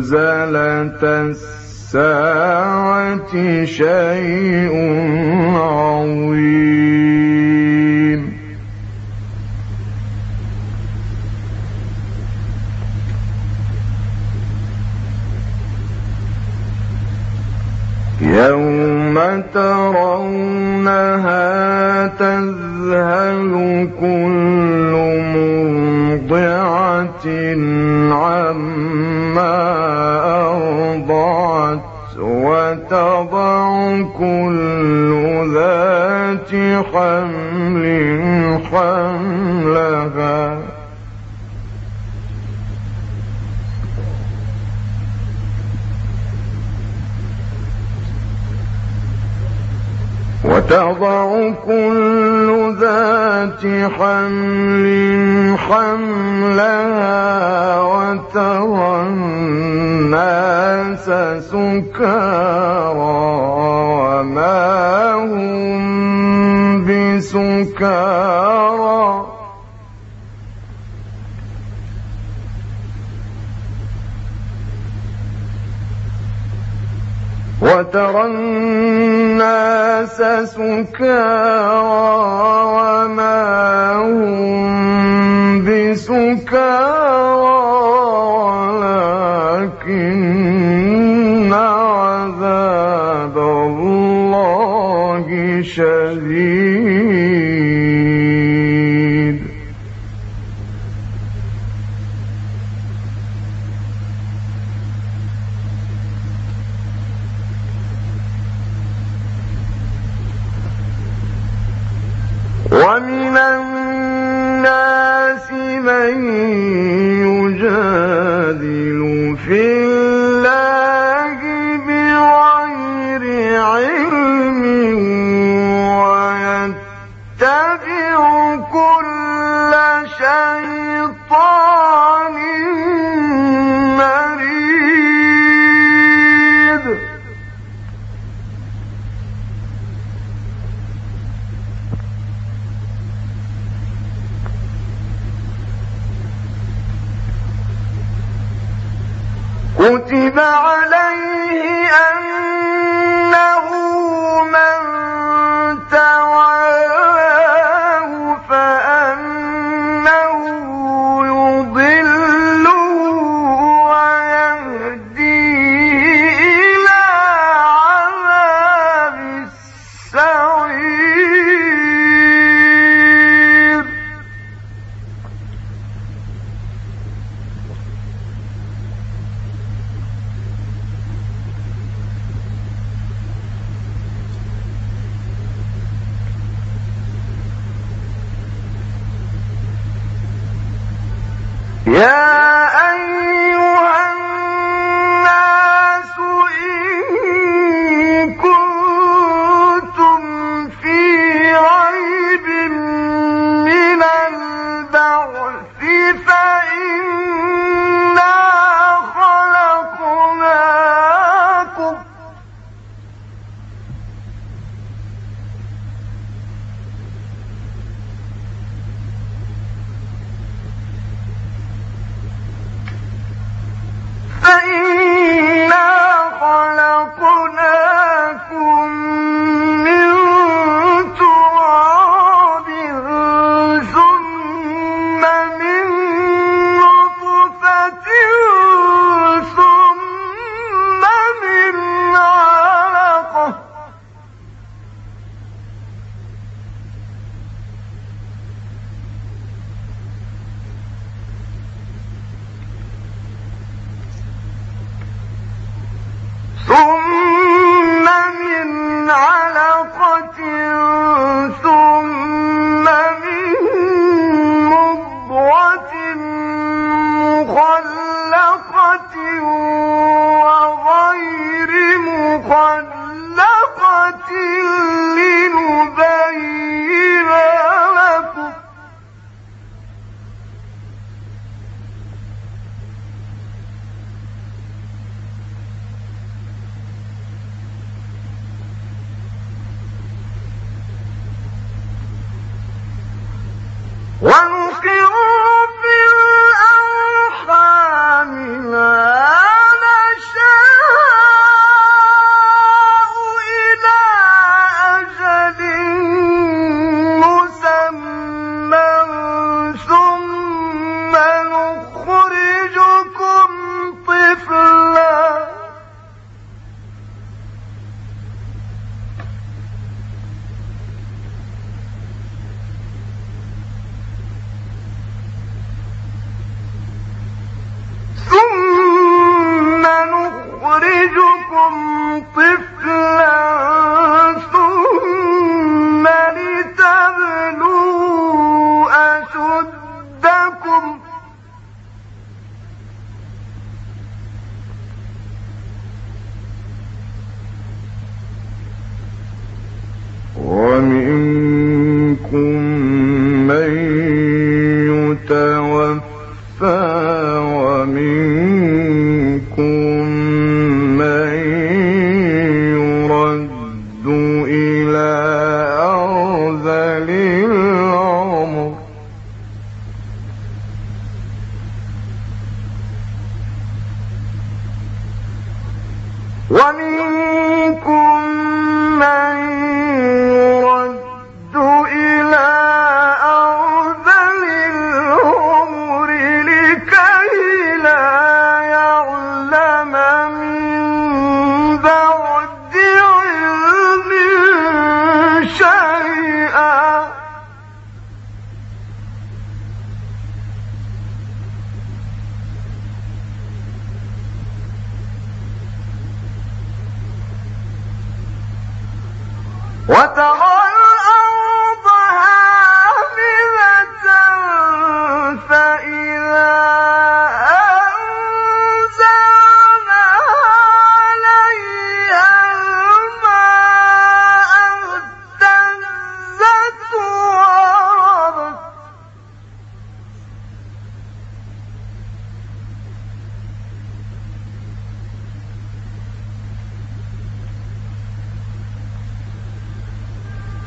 زلزلة الساعة شيء عظيم. يوم ترونها تذهل كل مرضعة عما أرضعت وتضع كل ذات حمل حملها وتضع كل ذات حمل حملها وترى الناس سكارى. وترى الناس سكارى وما هم بسكارى ولكن ومن الناس كتب عليه Yeah.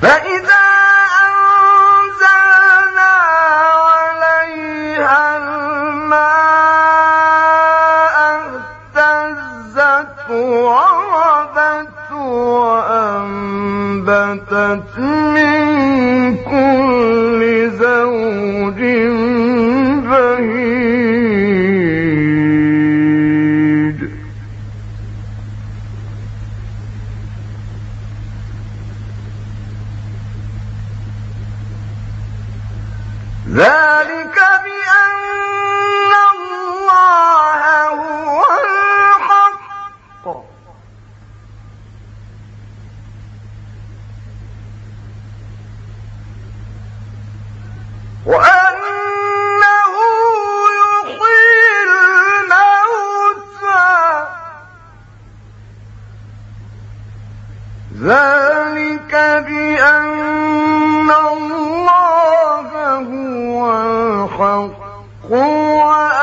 فإذا أنزلنا عليها الماء اهتزت وربت وأنبتت من كل that الحق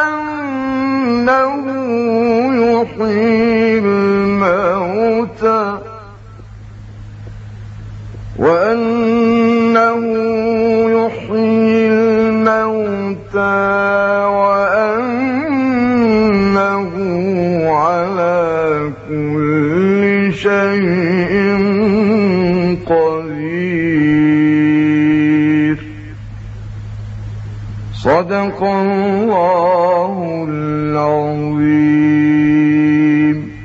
صدقا الله